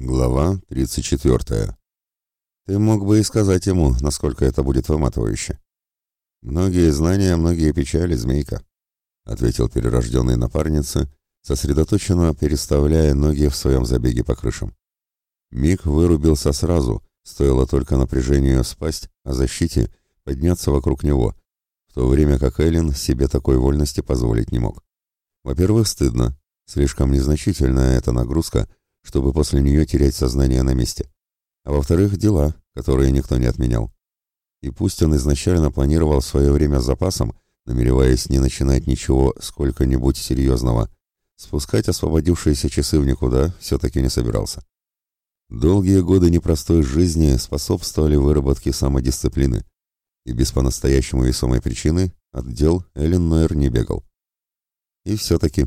Глава 34. Ты мог бы и сказать ему, насколько это будет выматывающе. Многие знания, многие печали, змейка, ответил перерожденный напарнице, сосредоточенно переставляя ноги в своем забеге по крышам. Миг вырубился сразу, стоило только напряжению спасть, а защите подняться вокруг него, в то время как Эллен себе такой вольности позволить не мог. Во-первых, стыдно, слишком незначительная эта нагрузка — чтобы после нее терять сознание на месте. А во-вторых, дела, которые никто не отменял. И пусть он изначально планировал свое время с запасом, намереваясь не начинать ничего сколько-нибудь серьезного, спускать освободившиеся часы в никуда все-таки не собирался. Долгие годы непростой жизни способствовали выработке самодисциплины, и без по-настоящему весомой причины от дел Эллен Нойер не бегал. И все-таки,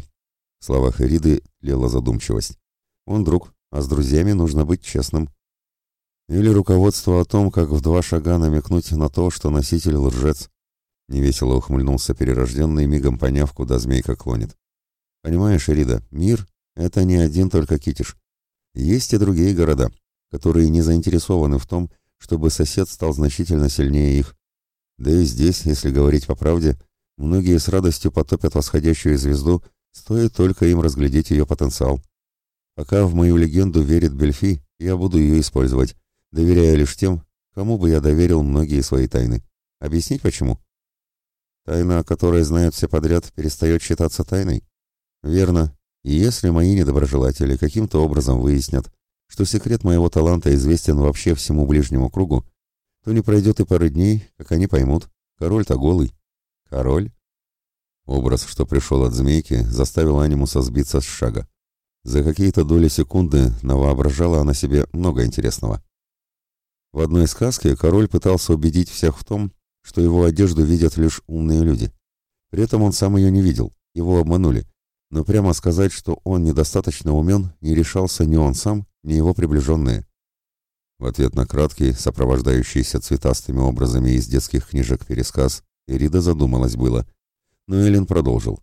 в словах Эриды лела задумчивость. Он друг, а с друзьями нужно быть честным. Или руководство о том, как в два шага намекнуть на то, что носитель лжец. Невесело ухмыльнулся перерожденный, мигом поняв, куда змейка клонит. Понимаешь, Эрида, мир — это не один только Китиш. Есть и другие города, которые не заинтересованы в том, чтобы сосед стал значительно сильнее их. Да и здесь, если говорить по правде, многие с радостью потопят восходящую звезду, стоит только им разглядеть ее потенциал. Пока в мою легенду верит Бельфи, я буду ее использовать, доверяя лишь тем, кому бы я доверил многие свои тайны. Объяснить почему? Тайна, о которой знают все подряд, перестает считаться тайной? Верно. И если мои недоброжелатели каким-то образом выяснят, что секрет моего таланта известен вообще всему ближнему кругу, то не пройдет и пары дней, как они поймут. Король-то голый. Король? Образ, что пришел от змейки, заставил анимуса сбиться с шага. За какие-то доли секунды навоображала она себе много интересного. В одной сказке король пытался убедить всех в том, что его одежду видят лишь умные люди. При этом он сам ее не видел, его обманули. Но прямо сказать, что он недостаточно умен, не решался ни он сам, ни его приближенные. В ответ на краткий, сопровождающийся цветастыми образами из детских книжек пересказ, Эрида задумалась было. Но Эллен продолжил.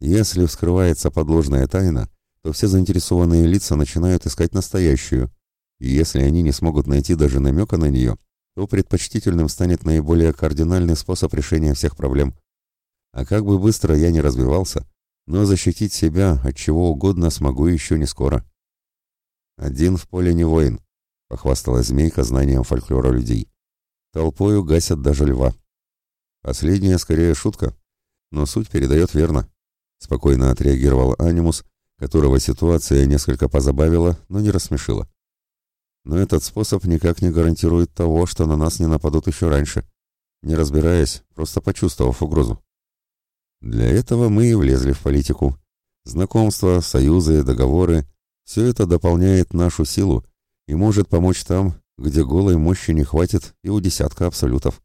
Если вскрывается подложная тайна, то все заинтересованные лица начинают искать настоящую, и если они не смогут найти даже намека на нее, то предпочтительным станет наиболее кардинальный способ решения всех проблем. А как бы быстро я ни развивался, но защитить себя от чего угодно смогу еще не скоро. «Один в поле не воин», — похвасталась змейка знанием фольклора людей. «Толпою гасят даже льва». Последняя скорее шутка, но суть передает верно. Спокойно отреагировал Анимус, которого ситуация несколько позабавила, но не рассмешила. Но этот способ никак не гарантирует того, что на нас не нападут еще раньше, не разбираясь, просто почувствовав угрозу. Для этого мы и влезли в политику. Знакомства, союзы, договоры – все это дополняет нашу силу и может помочь там, где голой мощи не хватит и у десятка абсолютов.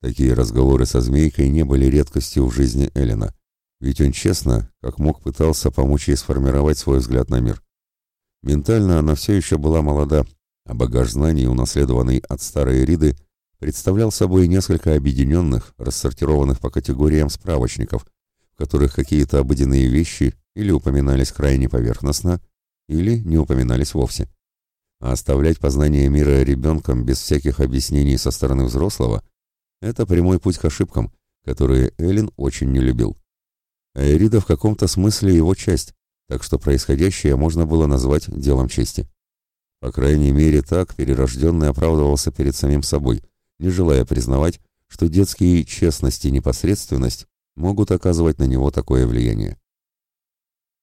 Такие разговоры со змейкой не были редкостью в жизни Эллина. Ведь он честно, как мог, пытался помочь ей сформировать свой взгляд на мир. Ментально она все еще была молода, а багаж знаний, унаследованный от старой Риды, представлял собой несколько объединенных, рассортированных по категориям справочников, в которых какие-то обыденные вещи или упоминались крайне поверхностно, или не упоминались вовсе. А оставлять познание мира ребенком без всяких объяснений со стороны взрослого – это прямой путь к ошибкам, которые Эллен очень не любил а Эрида в каком-то смысле его часть, так что происходящее можно было назвать делом чести. По крайней мере, так перерожденный оправдывался перед самим собой, не желая признавать, что детские честность и непосредственность могут оказывать на него такое влияние.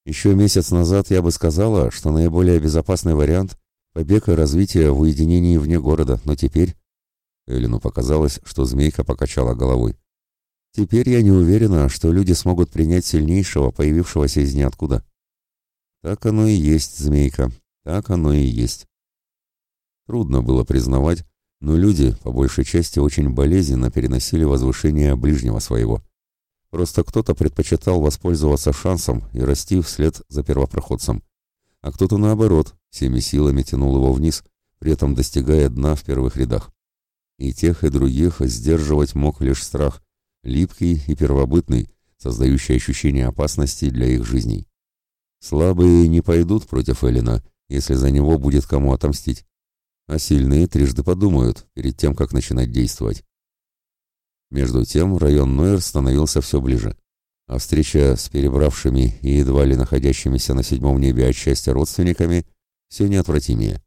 Еще месяц назад я бы сказала, что наиболее безопасный вариант – побег и развитие в уединении вне города, но теперь... Эллину показалось, что змейка покачала головой. Теперь я не уверена, что люди смогут принять сильнейшего, появившегося из ниоткуда. Так оно и есть, змейка, так оно и есть. Трудно было признавать, но люди, по большей части, очень болезненно переносили возвышение ближнего своего. Просто кто-то предпочитал воспользоваться шансом и расти вслед за первопроходцем, а кто-то, наоборот, всеми силами тянул его вниз, при этом достигая дна в первых рядах. И тех, и других сдерживать мог лишь страх, липкий и первобытный, создающий ощущение опасности для их жизней. Слабые не пойдут против Эллина, если за него будет кому отомстить. А сильные трижды подумают перед тем, как начинать действовать. Между тем район Нойер становился все ближе, а встреча с перебравшими и едва ли находящимися на седьмом небе от счастья родственниками все неотвратимее.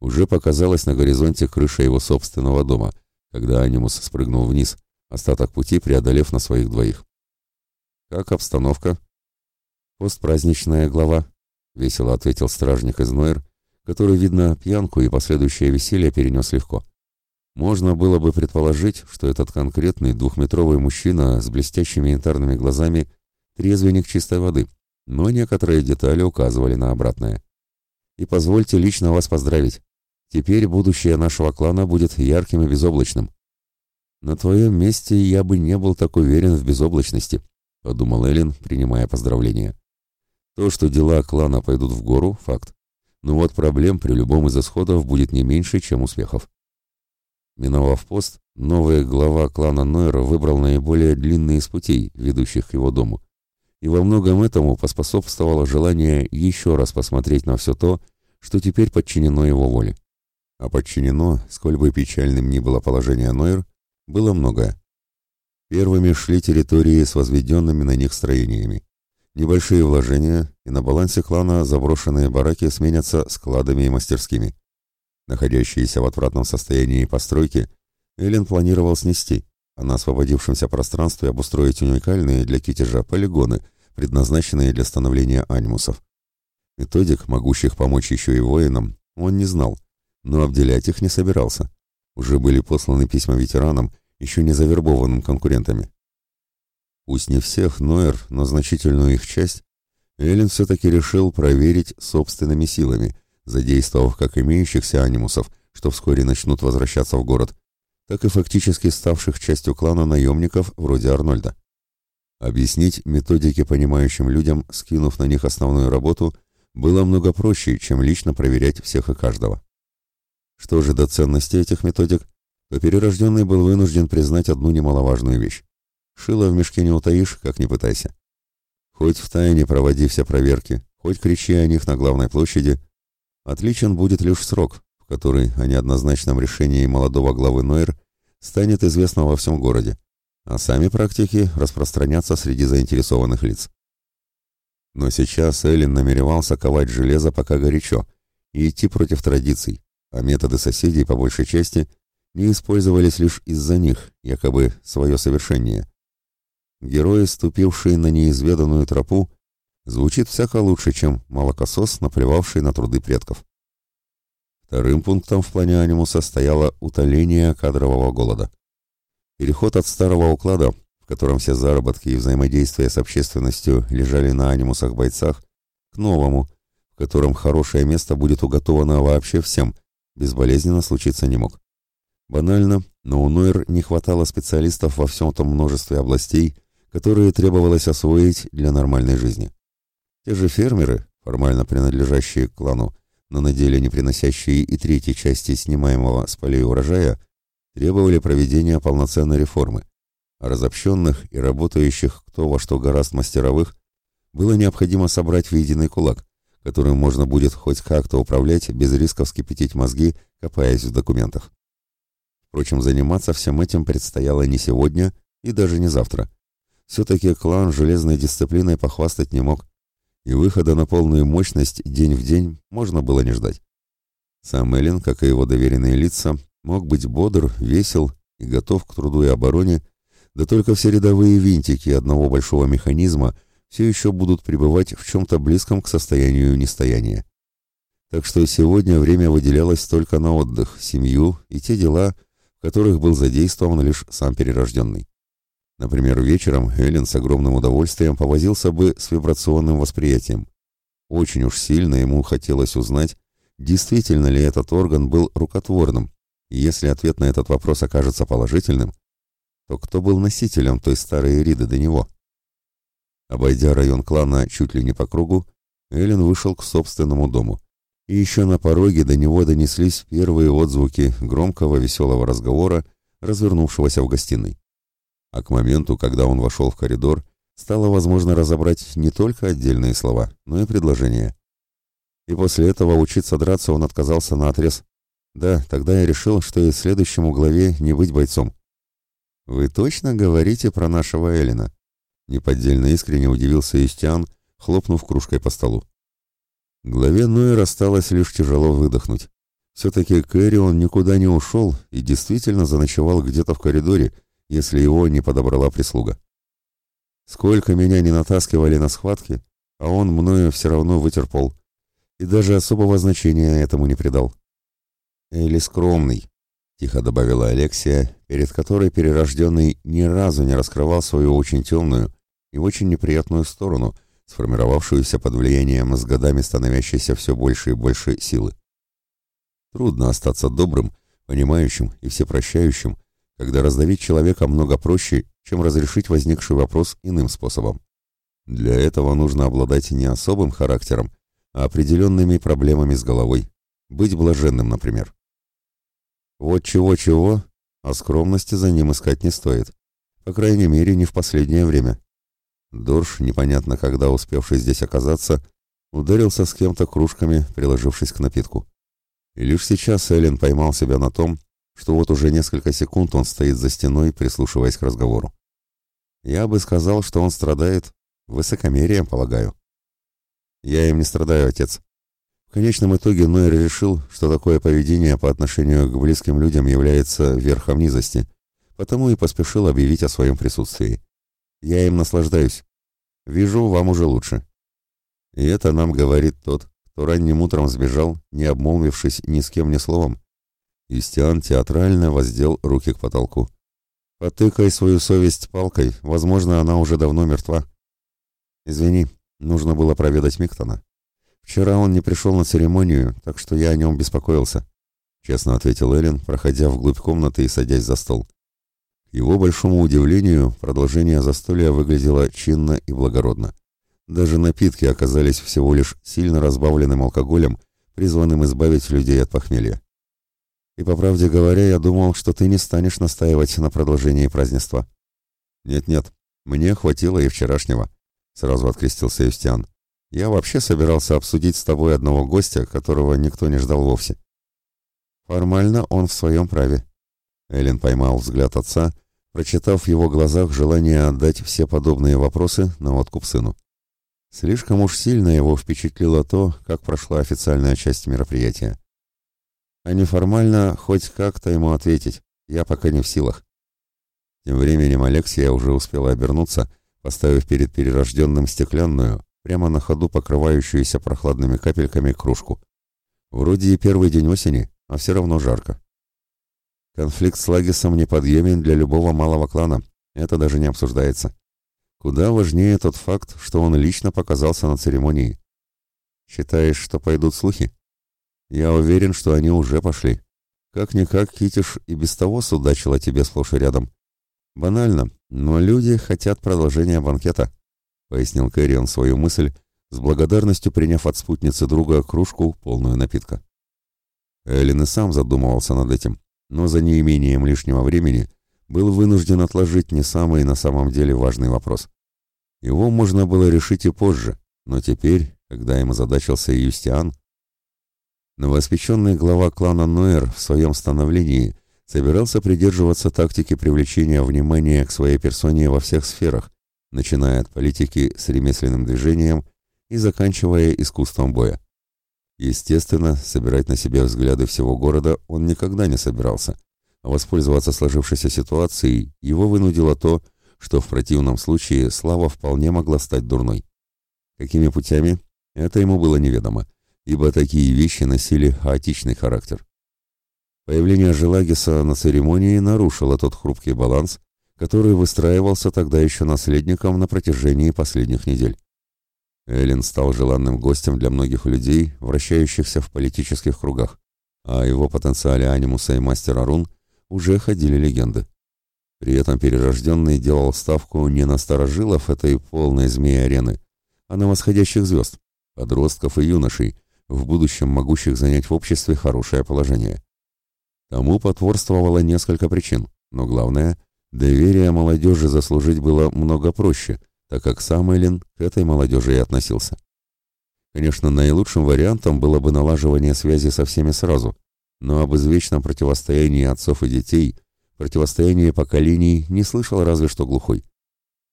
Уже показалась на горизонте крыша его собственного дома, когда Анимус спрыгнул вниз, остаток пути преодолев на своих двоих. «Как обстановка?» «Постпраздничная глава», — весело ответил стражник из Нойер, который, видно, пьянку и последующее веселье перенес легко. Можно было бы предположить, что этот конкретный двухметровый мужчина с блестящими янтарными глазами трезвенник чистой воды, но некоторые детали указывали на обратное. И позвольте лично вас поздравить. Теперь будущее нашего клана будет ярким и безоблачным. На твоем месте я бы не был так уверен в безоблачности, подумал Эллен, принимая поздравления. То, что дела клана пойдут в гору, факт. Но вот проблем при любом из исходов будет не меньше, чем успехов. Миновав пост, новый глава клана Нойра выбрал наиболее длинный из путей, ведущих к его дому. И во многом этому поспособствовало желание еще раз посмотреть на все то, что теперь подчинено его воле. А подчинено, сколь бы печальным ни было положение Нойр, было многое. Первыми шли территории с возведенными на них строениями. Небольшие вложения, и на балансе клана заброшенные бараки сменятся складами и мастерскими. Находящиеся в отвратном состоянии постройки, Эллен планировал снести, а на освободившемся пространстве обустроить уникальные для китежа полигоны, предназначенные для становления анимусов. Методик, могущих помочь еще и воинам, он не знал, но обделять их не собирался. Уже были посланы письма ветеранам, еще не завербованным конкурентами. Пусть не всех Нойер, но значительную их часть, Эллен все-таки решил проверить собственными силами – задействовав как имеющихся анимусов, что вскоре начнут возвращаться в город, так и фактически ставших частью клана наемников вроде Арнольда. Объяснить методики понимающим людям, скинув на них основную работу, было много проще, чем лично проверять всех и каждого. Что же до ценности этих методик, то перерожденный был вынужден признать одну немаловажную вещь. Шило в мешке не утаишь, как ни пытайся. Хоть в тайне проводи все проверки, хоть кричи о них на главной площади, Отличен будет лишь срок, в который о неоднозначном решении молодого главы Нойер станет известно во всем городе, а сами практики распространятся среди заинтересованных лиц. Но сейчас Эллен намеревался ковать железо пока горячо и идти против традиций, а методы соседей, по большей части, не использовались лишь из-за них, якобы свое совершение. Герои, ступившие на неизведанную тропу, звучит всяко лучше, чем молокосос, наплевавший на труды предков. Вторым пунктом в плане анимуса стояло утоление кадрового голода. Переход от старого уклада, в котором все заработки и взаимодействие с общественностью лежали на анимусах-бойцах, к новому, в котором хорошее место будет уготовано вообще всем, безболезненно случиться не мог. Банально, но у Нойр не хватало специалистов во всем том множестве областей, которые требовалось освоить для нормальной жизни. Те же фермеры, формально принадлежащие к клану, но на деле не приносящие и третьей части снимаемого с полей урожая, требовали проведения полноценной реформы, а разобщенных и работающих кто во что гораст мастеровых было необходимо собрать в единый кулак, которым можно будет хоть как-то управлять без риска вскипятить мозги, копаясь в документах. Впрочем, заниматься всем этим предстояло не сегодня и даже не завтра. Все-таки клан железной дисциплиной похвастать не мог, и выхода на полную мощность день в день можно было не ждать. Сам Эллен, как и его доверенные лица, мог быть бодр, весел и готов к труду и обороне, да только все рядовые винтики одного большого механизма все еще будут пребывать в чем-то близком к состоянию нестояния. Так что сегодня время выделялось только на отдых, семью и те дела, в которых был задействован лишь сам перерожденный. Например, вечером Эллен с огромным удовольствием повозился бы с вибрационным восприятием. Очень уж сильно ему хотелось узнать, действительно ли этот орган был рукотворным, и если ответ на этот вопрос окажется положительным, то кто был носителем той старой Эриды до него? Обойдя район клана чуть ли не по кругу, Эллен вышел к собственному дому. И еще на пороге до него донеслись первые отзвуки громкого веселого разговора, развернувшегося в гостиной а к моменту, когда он вошел в коридор, стало возможно разобрать не только отдельные слова, но и предложения. И после этого учиться драться он отказался на отрез. Да, тогда я решил, что и следующему главе не быть бойцом. «Вы точно говорите про нашего Эллина?» Неподдельно искренне удивился Истиан, хлопнув кружкой по столу. Главе Нойер осталось лишь тяжело выдохнуть. Все-таки Кэрри он никуда не ушел и действительно заночевал где-то в коридоре, если его не подобрала прислуга. Сколько меня не натаскивали на схватки, а он мною все равно вытер пол. И даже особого значения этому не придал. «Или скромный», — тихо добавила Алексия, перед которой перерожденный ни разу не раскрывал свою очень темную и очень неприятную сторону, сформировавшуюся под влиянием с годами становящейся все больше и больше силы. Трудно остаться добрым, понимающим и всепрощающим, когда раздавить человека много проще, чем разрешить возникший вопрос иным способом. Для этого нужно обладать не особым характером, а определенными проблемами с головой. Быть блаженным, например. Вот чего-чего, а скромности за ним искать не стоит. По крайней мере, не в последнее время. Дорж, непонятно когда успевший здесь оказаться, ударился с кем-то кружками, приложившись к напитку. И лишь сейчас Эллен поймал себя на том, что вот уже несколько секунд он стоит за стеной, прислушиваясь к разговору. Я бы сказал, что он страдает высокомерием, полагаю. Я им не страдаю, отец. В конечном итоге Нойер решил, что такое поведение по отношению к близким людям является верхом низости, потому и поспешил объявить о своем присутствии. Я им наслаждаюсь. Вижу, вам уже лучше. И это нам говорит тот, то ранним утром сбежал, не обмолвившись ни с кем ни словом. Истиан театрально воздел руки к потолку. «Потыкай свою совесть палкой, возможно, она уже давно мертва». «Извини, нужно было проведать Миктона. Вчера он не пришел на церемонию, так что я о нем беспокоился», — честно ответил Эллен, проходя вглубь комнаты и садясь за стол. Его большому удивлению, продолжение застолья выглядело чинно и благородно. Даже напитки оказались всего лишь сильно разбавленным алкоголем, призванным избавить людей от похмелья. И по правде говоря, я думал, что ты не станешь настаивать на продолжении празднества. Нет-нет, мне хватило и вчерашнего, сразу открестился Юстиан. Я вообще собирался обсудить с тобой одного гостя, которого никто не ждал вовсе. Формально он в своем праве. Эллен поймал взгляд отца, прочитав в его глазах желание отдать все подобные вопросы на откуп сыну. Слишком уж сильно его впечатлило то, как прошла официальная часть мероприятия. А неформально хоть как-то ему ответить, я пока не в силах. Тем временем Алексия уже успела обернуться, поставив перед перерожденным стеклянную, прямо на ходу покрывающуюся прохладными капельками кружку. Вроде и первый день осени, а все равно жарко. Конфликт с Лагисом неподъемен для любого малого клана, это даже не обсуждается. Куда важнее тот факт, что он лично показался на церемонии. Считаешь, что пойдут слухи? Я уверен, что они уже пошли. Как-никак Китиш и без того судачила тебе сплошь и рядом. Банально, но люди хотят продолжения банкета, пояснил Кэрион свою мысль, с благодарностью приняв от спутницы друга кружку, полную напитка. Эллен и сам задумывался над этим, но за неимением лишнего времени был вынужден отложить не самый на самом деле важный вопрос. Его можно было решить и позже, но теперь, когда им озадачился Юстиан, новоспеченный глава клана Ноэр в своем становлении собирался придерживаться тактики привлечения внимания к своей персоне во всех сферах, начиная от политики с ремесленным движением и заканчивая искусством боя. Естественно, собирать на себе взгляды всего города он никогда не собирался – Воспользоваться сложившейся ситуацией его вынудило то, что в противном случае слава вполне могла стать дурной. Какими путями? Это ему было неведомо, ибо такие вещи носили хаотичный характер. Появление Желагиса на церемонии нарушило тот хрупкий баланс, который выстраивался тогда еще наследником на протяжении последних недель. Эллен стал желанным гостем для многих людей, вращающихся в политических кругах, а о его потенциале анимуса и мастера рун уже ходили легенды. При этом перерожденный делал ставку не на старожилов этой полной змеи-арены, а на восходящих звезд, подростков и юношей, в будущем могущих занять в обществе хорошее положение. Тому потворствовало несколько причин, но главное, доверие молодежи заслужить было много проще, так как сам Эллен к этой молодежи и относился. Конечно, наилучшим вариантом было бы налаживание связи со всеми сразу, но об извечном противостоянии отцов и детей, противостоянии поколений не слышал разве что глухой.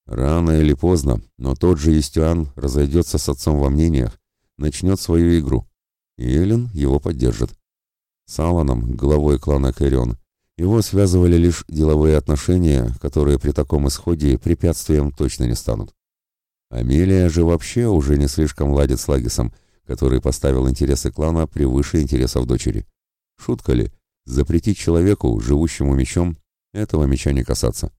Рано или поздно, но тот же Истиан разойдется с отцом во мнениях, начнет свою игру, и Эллен его поддержит. С Аланом, главой клана Кэрион, его связывали лишь деловые отношения, которые при таком исходе препятствием точно не станут. Амелия же вообще уже не слишком ладит с Лагисом, который поставил интересы клана превыше интересов дочери. Шутка ли, запретить человеку, живущему мечом, этого меча не касаться?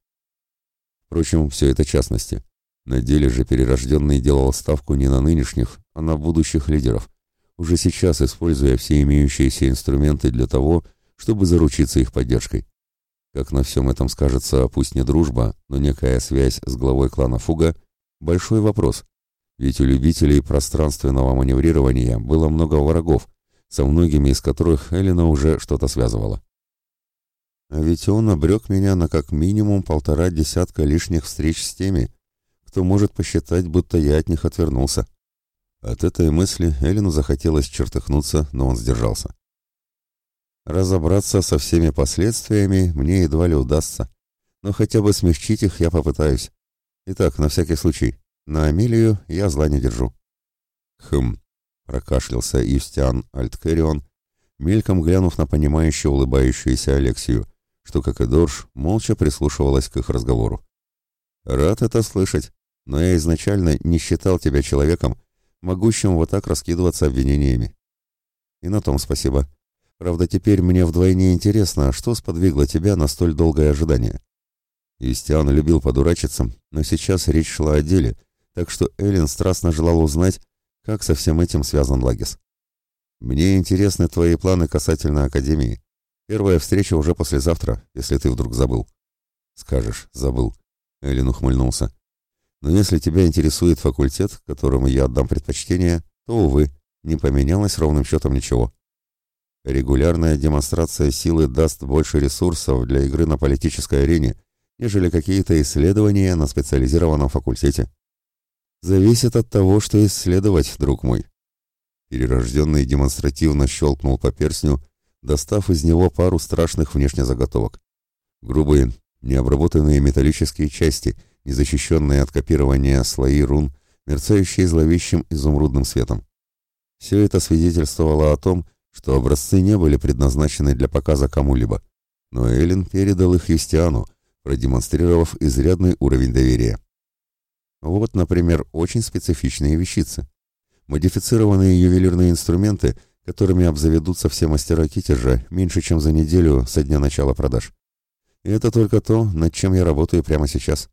Впрочем, все это частности. На деле же перерожденный делал ставку не на нынешних, а на будущих лидеров, уже сейчас используя все имеющиеся инструменты для того, чтобы заручиться их поддержкой. Как на всем этом скажется, пусть не дружба, но некая связь с главой клана Фуга – большой вопрос. Ведь у любителей пространственного маневрирования было много врагов, со многими из которых Элина уже что-то связывала. А ведь он обрек меня на как минимум полтора десятка лишних встреч с теми, кто может посчитать, будто я от них отвернулся. От этой мысли Элину захотелось чертыхнуться, но он сдержался. Разобраться со всеми последствиями мне едва ли удастся, но хотя бы смягчить их я попытаюсь. Итак, на всякий случай, на Амелию я зла не держу. Хм, прокашлялся Юстиан Альткерион, мельком глянув на понимающе улыбающуюся Алексию, что, как и Дорж, молча прислушивалась к их разговору. «Рад это слышать, но я изначально не считал тебя человеком, могущим вот так раскидываться обвинениями. И на том спасибо. Правда, теперь мне вдвойне интересно, что сподвигло тебя на столь долгое ожидание. Истиан любил подурачиться, но сейчас речь шла о деле, так что Эллен страстно желал узнать, как со всем этим связан Лагис. Мне интересны твои планы касательно Академии. Первая встреча уже послезавтра, если ты вдруг забыл. Скажешь, забыл. Эллен ухмыльнулся. Но если тебя интересует факультет, которому я отдам предпочтение, то, увы, не поменялось ровным счетом ничего. Регулярная демонстрация силы даст больше ресурсов для игры на политической арене, нежели какие-то исследования на специализированном факультете. Зависит от того, что исследовать, друг мой. Перерожденный демонстративно щелкнул по перстню, достав из него пару страшных внешне заготовок. Грубые, необработанные металлические части, незащищенные от копирования слои рун, мерцающие зловещим изумрудным светом. Все это свидетельствовало о том, что образцы не были предназначены для показа кому-либо, но Эллен передал их Юстиану, продемонстрировав изрядный уровень доверия. Вот, например, очень специфичные вещицы. Модифицированные ювелирные инструменты, которыми обзаведутся все мастера китежа меньше, чем за неделю со дня начала продаж. И это только то, над чем я работаю прямо сейчас.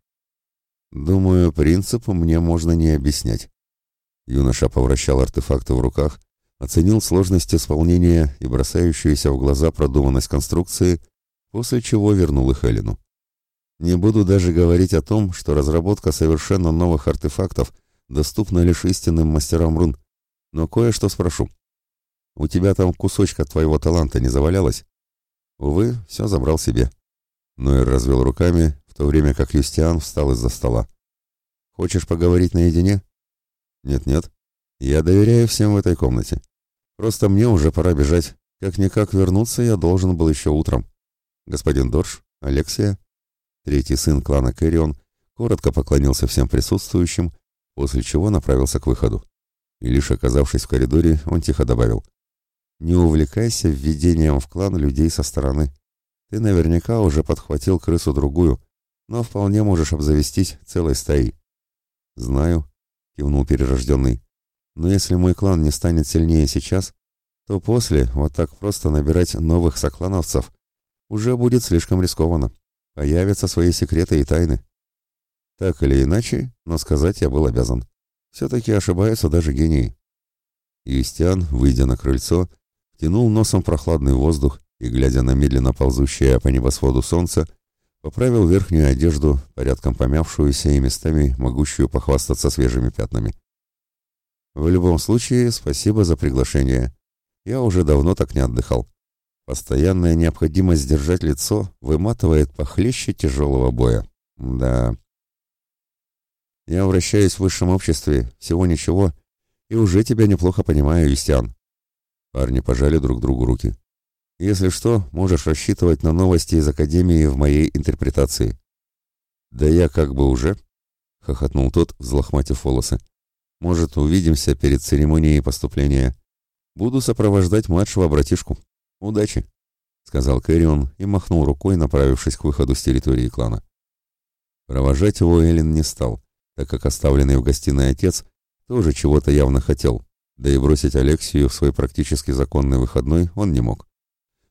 Думаю, принцип мне можно не объяснять. Юноша повращал артефакты в руках, оценил сложность исполнения и бросающуюся в глаза продуманность конструкции, после чего вернул их Эллину. Не буду даже говорить о том, что разработка совершенно новых артефактов доступна лишь истинным мастерам рун, но кое-что спрошу. У тебя там кусочка твоего таланта не завалялось? Увы, все забрал себе. Нойер развел руками, в то время как Юстиан встал из-за стола. «Хочешь поговорить наедине?» «Нет-нет. Я доверяю всем в этой комнате. Просто мне уже пора бежать. Как-никак вернуться я должен был еще утром. Господин Дорж, Алексия...» Третий сын клана Кэрион коротко поклонился всем присутствующим, после чего направился к выходу. И лишь оказавшись в коридоре, он тихо добавил. «Не увлекайся введением в клан людей со стороны. Ты наверняка уже подхватил крысу-другую, но вполне можешь обзавестись целой стаей. Знаю, кивнул перерожденный. Но если мой клан не станет сильнее сейчас, то после вот так просто набирать новых соклановцев уже будет слишком рискованно. Появятся свои секреты и тайны. Так или иначе, но сказать я был обязан. Все-таки ошибаются даже гении. Юстиан, выйдя на крыльцо, тянул носом прохладный воздух и, глядя на медленно ползущее по небосводу солнце, Поправил верхнюю одежду, порядком помявшуюся и местами могущую похвастаться свежими пятнами. В любом случае, спасибо за приглашение. Я уже давно так не отдыхал. Постоянная необходимость держать лицо выматывает похлеще тяжелого боя. Да. Я вращаюсь в высшем обществе, всего ничего, и уже тебя неплохо понимаю, Юстиан». Парни пожали друг другу руки. «Если что, можешь рассчитывать на новости из Академии в моей интерпретации». «Да я как бы уже», — хохотнул тот, взлохматив волосы. «Может, увидимся перед церемонией поступления. Буду сопровождать младшего братишку. Удачи!» — сказал Кэрион и махнул рукой, направившись к выходу с территории клана. Провожать его Эллен не стал, так как оставленный в гостиной отец тоже чего-то явно хотел, да и бросить Алексию в свой практически законный выходной он не мог.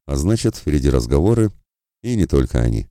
А значит, впереди разговоры, и не только они.